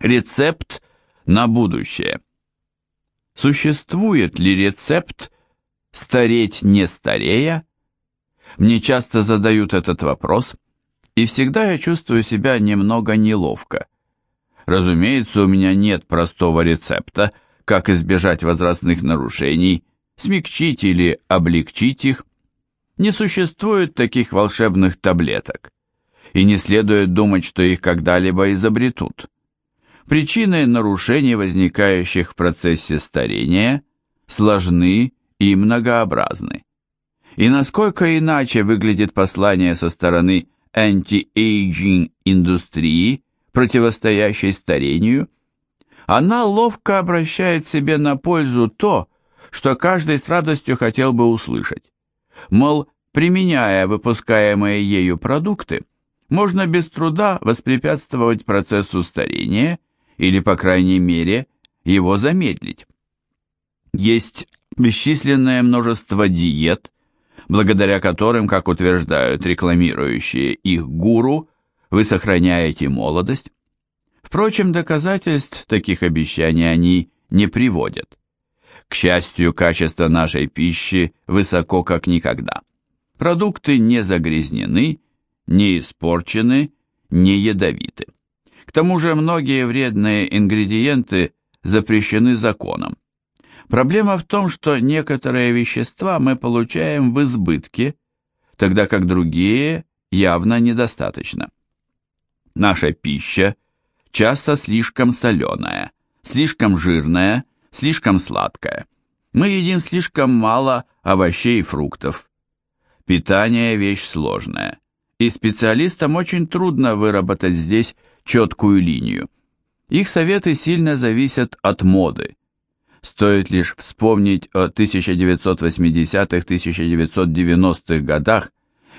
Рецепт на будущее. Существует ли рецепт «стареть не старея»? Мне часто задают этот вопрос, и всегда я чувствую себя немного неловко. Разумеется, у меня нет простого рецепта, как избежать возрастных нарушений, смягчить или облегчить их. Не существует таких волшебных таблеток, и не следует думать, что их когда-либо изобретут. Причины нарушений, возникающих в процессе старения, сложны и многообразны. И насколько иначе выглядит послание со стороны anti-aging индустрии, противостоящей старению, она ловко обращает себе на пользу то, что каждый с радостью хотел бы услышать. Мол, применяя выпускаемые ею продукты, можно без труда воспрепятствовать процессу старения или, по крайней мере, его замедлить. Есть бесчисленное множество диет, благодаря которым, как утверждают рекламирующие их гуру, вы сохраняете молодость. Впрочем, доказательств таких обещаний они не приводят. К счастью, качество нашей пищи высоко как никогда. Продукты не загрязнены, не испорчены, не ядовиты. К тому же многие вредные ингредиенты запрещены законом. Проблема в том, что некоторые вещества мы получаем в избытке, тогда как другие явно недостаточно. Наша пища часто слишком соленая, слишком жирная, слишком сладкая. Мы едим слишком мало овощей и фруктов. Питание – вещь сложная, и специалистам очень трудно выработать здесь четкую линию. Их советы сильно зависят от моды. Стоит лишь вспомнить о 1980-1990-х годах,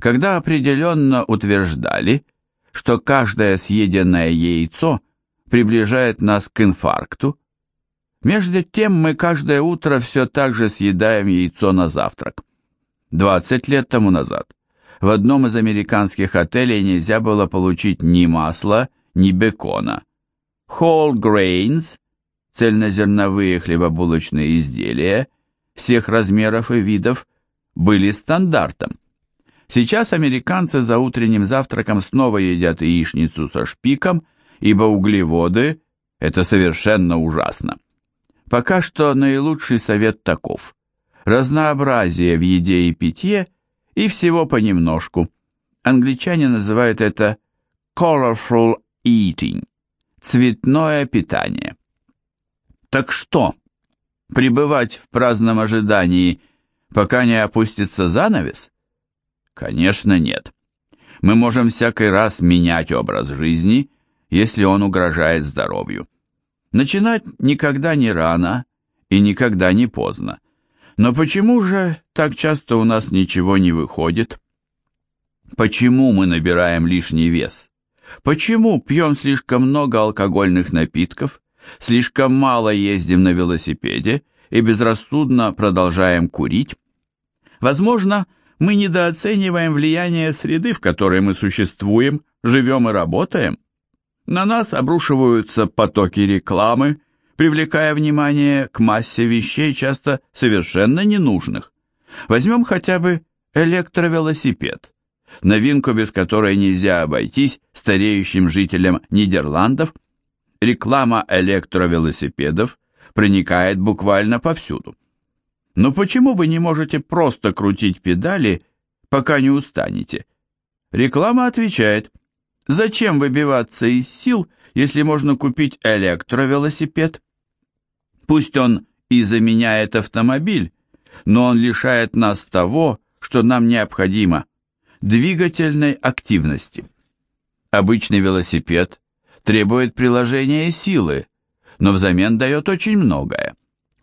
когда определенно утверждали, что каждое съеденное яйцо приближает нас к инфаркту. Между тем мы каждое утро все так же съедаем яйцо на завтрак. 20 лет тому назад в одном из американских отелей нельзя было получить ни масла, ни бекона. Whole grains, цельнозерновые хлебобулочные изделия всех размеров и видов, были стандартом. Сейчас американцы за утренним завтраком снова едят яичницу со шпиком, ибо углеводы – это совершенно ужасно. Пока что наилучший совет таков. Разнообразие в еде и питье и всего понемножку. Англичане называют это colorful eating – цветное питание. Так что, пребывать в праздном ожидании, пока не опустится занавес? Конечно, нет. Мы можем всякий раз менять образ жизни, если он угрожает здоровью. Начинать никогда не рано и никогда не поздно. Но почему же так часто у нас ничего не выходит? Почему мы набираем лишний вес? Почему пьем слишком много алкогольных напитков, слишком мало ездим на велосипеде и безрассудно продолжаем курить? Возможно, мы недооцениваем влияние среды, в которой мы существуем, живем и работаем. На нас обрушиваются потоки рекламы, привлекая внимание к массе вещей, часто совершенно ненужных. Возьмем хотя бы электровелосипед новинку, без которой нельзя обойтись стареющим жителям Нидерландов, реклама электровелосипедов проникает буквально повсюду. Но почему вы не можете просто крутить педали, пока не устанете? Реклама отвечает, зачем выбиваться из сил, если можно купить электровелосипед? Пусть он и заменяет автомобиль, но он лишает нас того, что нам необходимо – двигательной активности. Обычный велосипед требует приложения силы, но взамен дает очень многое.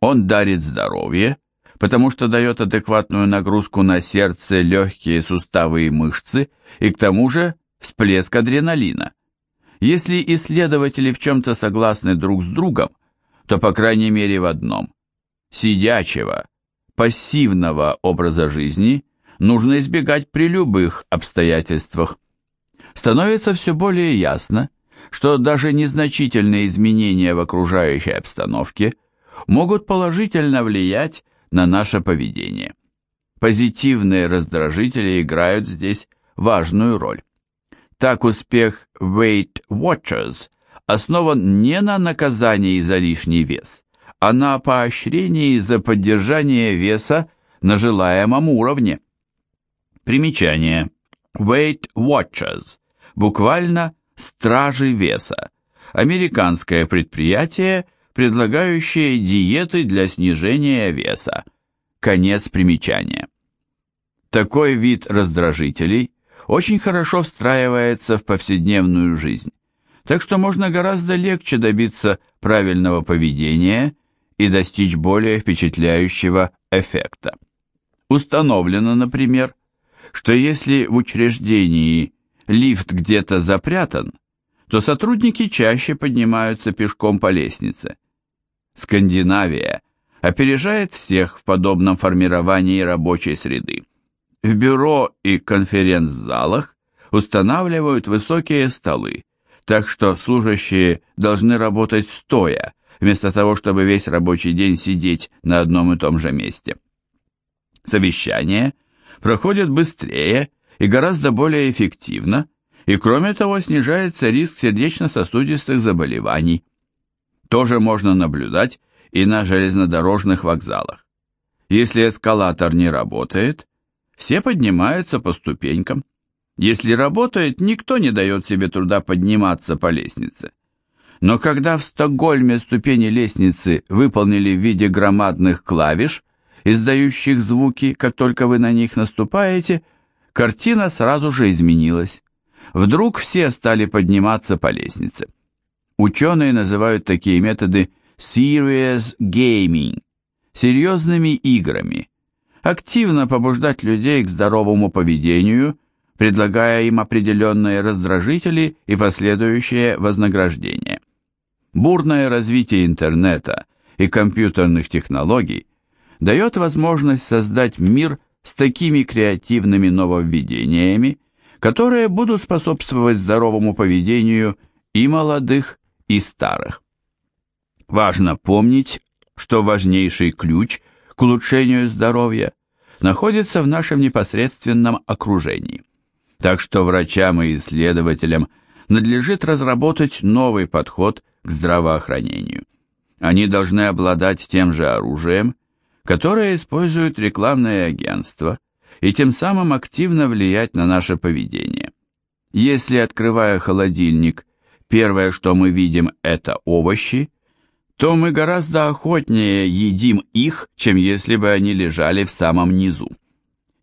Он дарит здоровье, потому что дает адекватную нагрузку на сердце, легкие, суставы и мышцы, и к тому же всплеск адреналина. Если исследователи в чем-то согласны друг с другом, то по крайней мере в одном – сидячего, пассивного образа жизни – нужно избегать при любых обстоятельствах. Становится все более ясно, что даже незначительные изменения в окружающей обстановке могут положительно влиять на наше поведение. Позитивные раздражители играют здесь важную роль. Так успех Weight Watchers основан не на наказании за лишний вес, а на поощрении за поддержание веса на желаемом уровне. Примечание. Weight Watchers. Буквально «стражи веса». Американское предприятие, предлагающее диеты для снижения веса. Конец примечания. Такой вид раздражителей очень хорошо встраивается в повседневную жизнь, так что можно гораздо легче добиться правильного поведения и достичь более впечатляющего эффекта. Установлено, например, что если в учреждении лифт где-то запрятан, то сотрудники чаще поднимаются пешком по лестнице. Скандинавия опережает всех в подобном формировании рабочей среды. В бюро и конференц-залах устанавливают высокие столы, так что служащие должны работать стоя, вместо того, чтобы весь рабочий день сидеть на одном и том же месте. Совещания проходят быстрее и гораздо более эффективно, и кроме того снижается риск сердечно-сосудистых заболеваний. Тоже можно наблюдать и на железнодорожных вокзалах. Если эскалатор не работает, все поднимаются по ступенькам. Если работает, никто не дает себе труда подниматься по лестнице. Но когда в Стокгольме ступени лестницы выполнили в виде громадных клавиш, издающих звуки, как только вы на них наступаете, картина сразу же изменилась. Вдруг все стали подниматься по лестнице. Ученые называют такие методы serious gaming, серьезными играми, активно побуждать людей к здоровому поведению, предлагая им определенные раздражители и последующее вознаграждение. Бурное развитие интернета и компьютерных технологий дает возможность создать мир с такими креативными нововведениями, которые будут способствовать здоровому поведению и молодых, и старых. Важно помнить, что важнейший ключ к улучшению здоровья находится в нашем непосредственном окружении. Так что врачам и исследователям надлежит разработать новый подход к здравоохранению. Они должны обладать тем же оружием, которое используют рекламные агентства, и тем самым активно влиять на наше поведение. Если, открывая холодильник, первое, что мы видим, это овощи, то мы гораздо охотнее едим их, чем если бы они лежали в самом низу.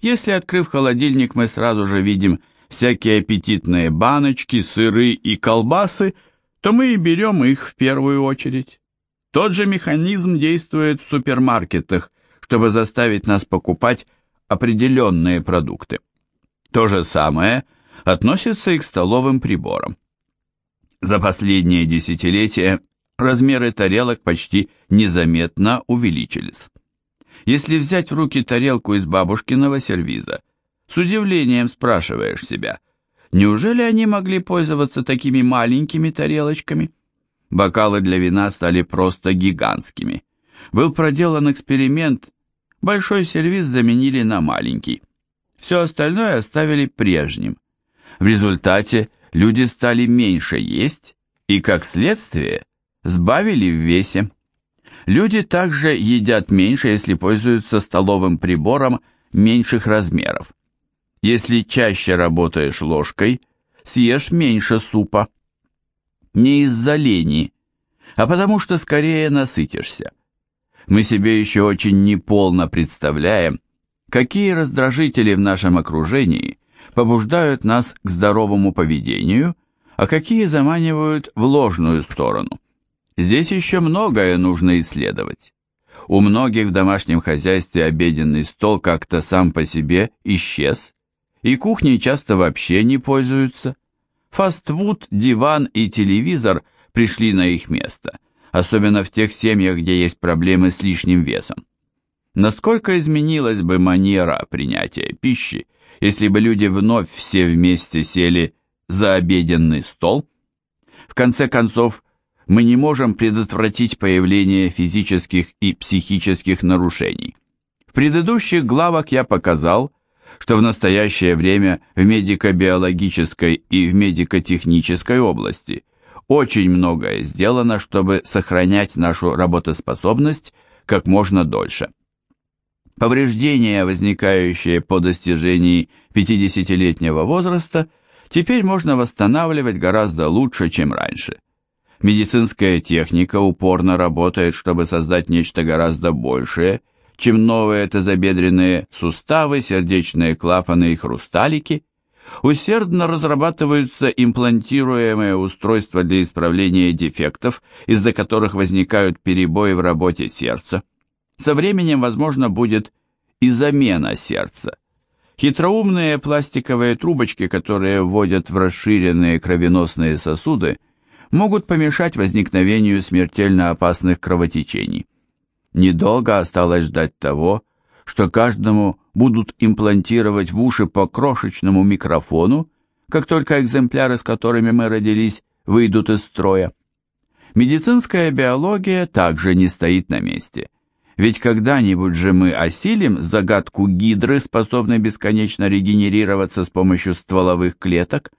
Если, открыв холодильник, мы сразу же видим всякие аппетитные баночки, сыры и колбасы, то мы и берем их в первую очередь. Тот же механизм действует в супермаркетах, чтобы заставить нас покупать определенные продукты. То же самое относится и к столовым приборам. За последние десятилетия размеры тарелок почти незаметно увеличились. Если взять в руки тарелку из бабушкиного сервиза, с удивлением спрашиваешь себя, неужели они могли пользоваться такими маленькими тарелочками? Бокалы для вина стали просто гигантскими. Был проделан эксперимент, большой сервиз заменили на маленький. Все остальное оставили прежним. В результате люди стали меньше есть и, как следствие, сбавили в весе. Люди также едят меньше, если пользуются столовым прибором меньших размеров. Если чаще работаешь ложкой, съешь меньше супа. Не из-за лени, а потому что скорее насытишься. Мы себе еще очень неполно представляем, какие раздражители в нашем окружении побуждают нас к здоровому поведению, а какие заманивают в ложную сторону. Здесь еще многое нужно исследовать. У многих в домашнем хозяйстве обеденный стол как-то сам по себе исчез, и кухней часто вообще не пользуются. Фастфуд, диван и телевизор пришли на их место, особенно в тех семьях, где есть проблемы с лишним весом. Насколько изменилась бы манера принятия пищи, если бы люди вновь все вместе сели за обеденный стол – В конце концов, мы не можем предотвратить появление физических и психических нарушений. В предыдущих главах я показал, что в настоящее время в медико-биологической и в медико-технической области очень многое сделано, чтобы сохранять нашу работоспособность как можно дольше. Повреждения, возникающие по достижении 50-летнего возраста, теперь можно восстанавливать гораздо лучше, чем раньше. Медицинская техника упорно работает, чтобы создать нечто гораздо большее, чем новые тазобедренные суставы, сердечные клапаны и хрусталики. Усердно разрабатываются имплантируемые устройства для исправления дефектов, из-за которых возникают перебои в работе сердца. Со временем, возможно, будет и замена сердца. Хитроумные пластиковые трубочки, которые вводят в расширенные кровеносные сосуды, могут помешать возникновению смертельно опасных кровотечений. Недолго осталось ждать того, что каждому будут имплантировать в уши по крошечному микрофону, как только экземпляры, с которыми мы родились, выйдут из строя. Медицинская биология также не стоит на месте. Ведь когда-нибудь же мы осилим загадку гидры, способной бесконечно регенерироваться с помощью стволовых клеток,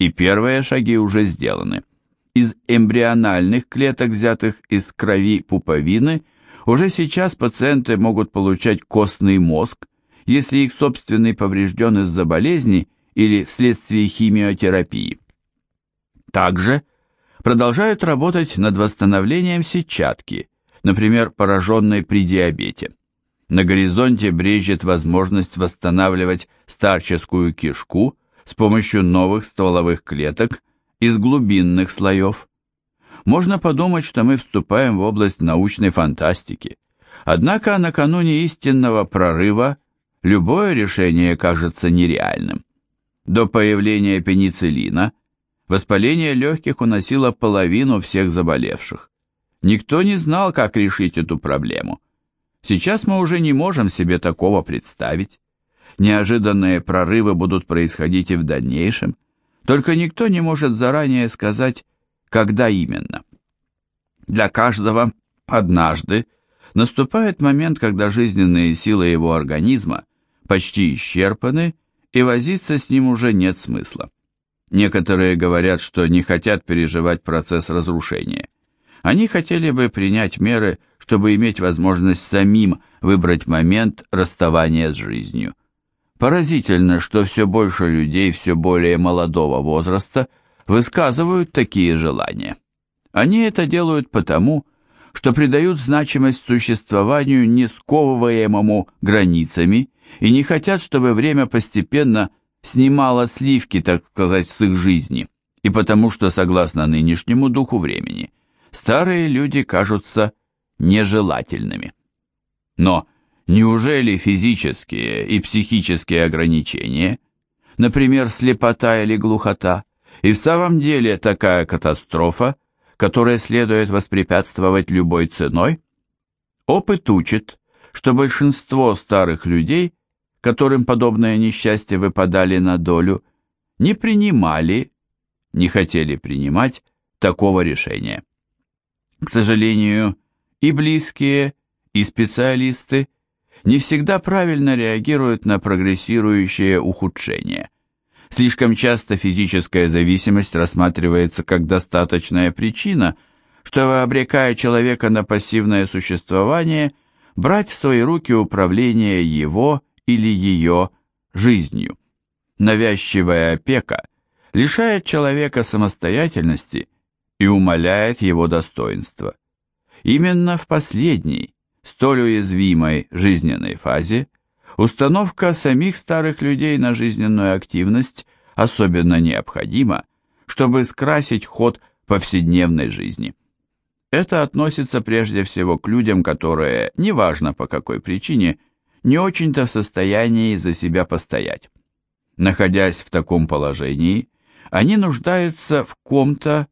и первые шаги уже сделаны. Из эмбриональных клеток, взятых из крови пуповины, уже сейчас пациенты могут получать костный мозг, если их собственный поврежден из-за болезни или вследствие химиотерапии. Также продолжают работать над восстановлением сетчатки, например, пораженной при диабете. На горизонте брежет возможность восстанавливать старческую кишку с помощью новых стволовых клеток из глубинных слоев. Можно подумать, что мы вступаем в область научной фантастики. Однако накануне истинного прорыва любое решение кажется нереальным. До появления пенициллина воспаление легких уносило половину всех заболевших. Никто не знал, как решить эту проблему. Сейчас мы уже не можем себе такого представить. Неожиданные прорывы будут происходить и в дальнейшем, только никто не может заранее сказать, когда именно. Для каждого однажды наступает момент, когда жизненные силы его организма почти исчерпаны, и возиться с ним уже нет смысла. Некоторые говорят, что не хотят переживать процесс разрушения – они хотели бы принять меры, чтобы иметь возможность самим выбрать момент расставания с жизнью. Поразительно, что все больше людей все более молодого возраста высказывают такие желания. Они это делают потому, что придают значимость существованию не сковываемому границами и не хотят, чтобы время постепенно снимало сливки, так сказать, с их жизни, и потому что, согласно нынешнему духу времени, старые люди кажутся нежелательными. Но неужели физические и психические ограничения, например, слепота или глухота, и в самом деле такая катастрофа, которой следует воспрепятствовать любой ценой? Опыт учит, что большинство старых людей, которым подобное несчастье выпадали на долю, не принимали, не хотели принимать такого решения. К сожалению, и близкие, и специалисты не всегда правильно реагируют на прогрессирующее ухудшение. Слишком часто физическая зависимость рассматривается как достаточная причина, чтобы, обрекая человека на пассивное существование, брать в свои руки управление его или ее жизнью. Навязчивая опека лишает человека самостоятельности и умаляет его достоинство. Именно в последней, столь уязвимой жизненной фазе, установка самих старых людей на жизненную активность особенно необходима, чтобы скрасить ход повседневной жизни. Это относится прежде всего к людям, которые, неважно по какой причине, не очень-то в состоянии за себя постоять. Находясь в таком положении, они нуждаются в ком-то,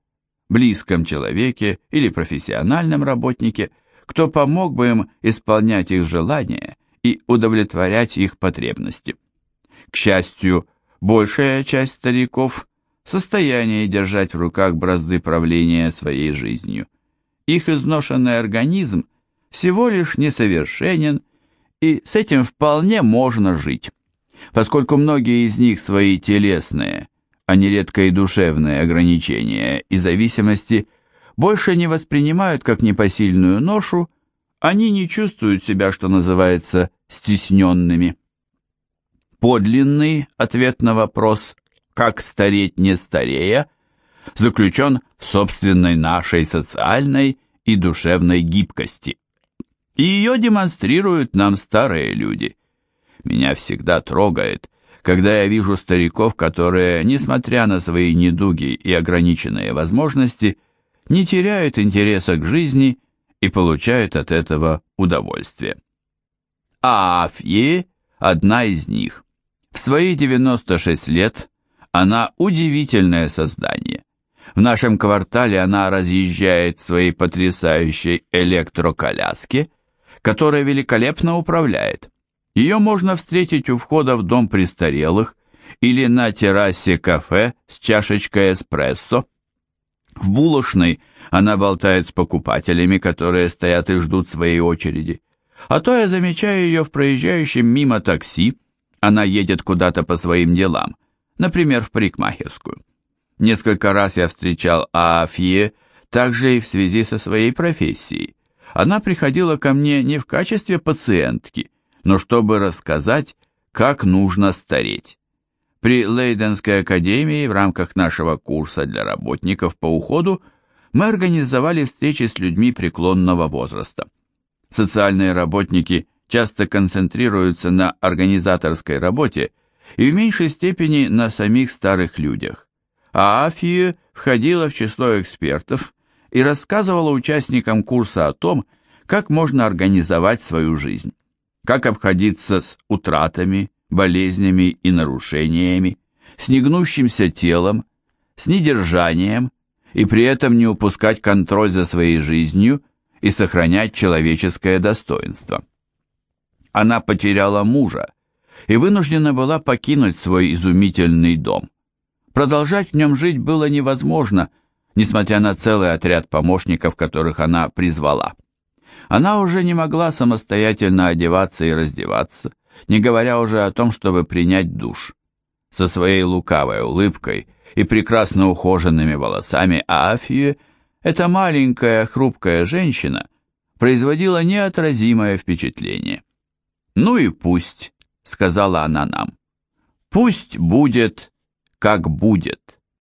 близком человеке или профессиональном работнике, кто помог бы им исполнять их желания и удовлетворять их потребности. К счастью, большая часть стариков в состоянии держать в руках бразды правления своей жизнью. Их изношенный организм всего лишь несовершенен, и с этим вполне можно жить, поскольку многие из них свои телесные, а нередко и душевные ограничения и зависимости больше не воспринимают как непосильную ношу, они не чувствуют себя, что называется, стесненными. Подлинный ответ на вопрос «как стареть не старея» заключен в собственной нашей социальной и душевной гибкости. И ее демонстрируют нам старые люди. Меня всегда трогает, когда я вижу стариков, которые, несмотря на свои недуги и ограниченные возможности, не теряют интереса к жизни и получают от этого удовольствие. А Афье – одна из них. В свои 96 лет она удивительное создание. В нашем квартале она разъезжает в своей потрясающей электроколяске, которая великолепно управляет. Ее можно встретить у входа в дом престарелых или на террасе кафе с чашечкой эспрессо. В булочной она болтает с покупателями, которые стоят и ждут своей очереди. А то я замечаю ее в проезжающем мимо такси, она едет куда-то по своим делам, например, в парикмахерскую. Несколько раз я встречал Аафье также и в связи со своей профессией. Она приходила ко мне не в качестве пациентки, но чтобы рассказать, как нужно стареть. При Лейденской академии в рамках нашего курса для работников по уходу мы организовали встречи с людьми преклонного возраста. Социальные работники часто концентрируются на организаторской работе и в меньшей степени на самих старых людях. А Афия входила в число экспертов и рассказывала участникам курса о том, как можно организовать свою жизнь, как обходиться с утратами, болезнями и нарушениями, с негнущимся телом, с недержанием, и при этом не упускать контроль за своей жизнью и сохранять человеческое достоинство. Она потеряла мужа и вынуждена была покинуть свой изумительный дом. Продолжать в нем жить было невозможно, несмотря на целый отряд помощников, которых она призвала. Она уже не могла самостоятельно одеваться и раздеваться, не говоря уже о том, чтобы принять душ. Со своей лукавой улыбкой – и прекрасно ухоженными волосами Афию, эта маленькая хрупкая женщина производила неотразимое впечатление. «Ну и пусть», — сказала она нам, — «пусть будет, как будет».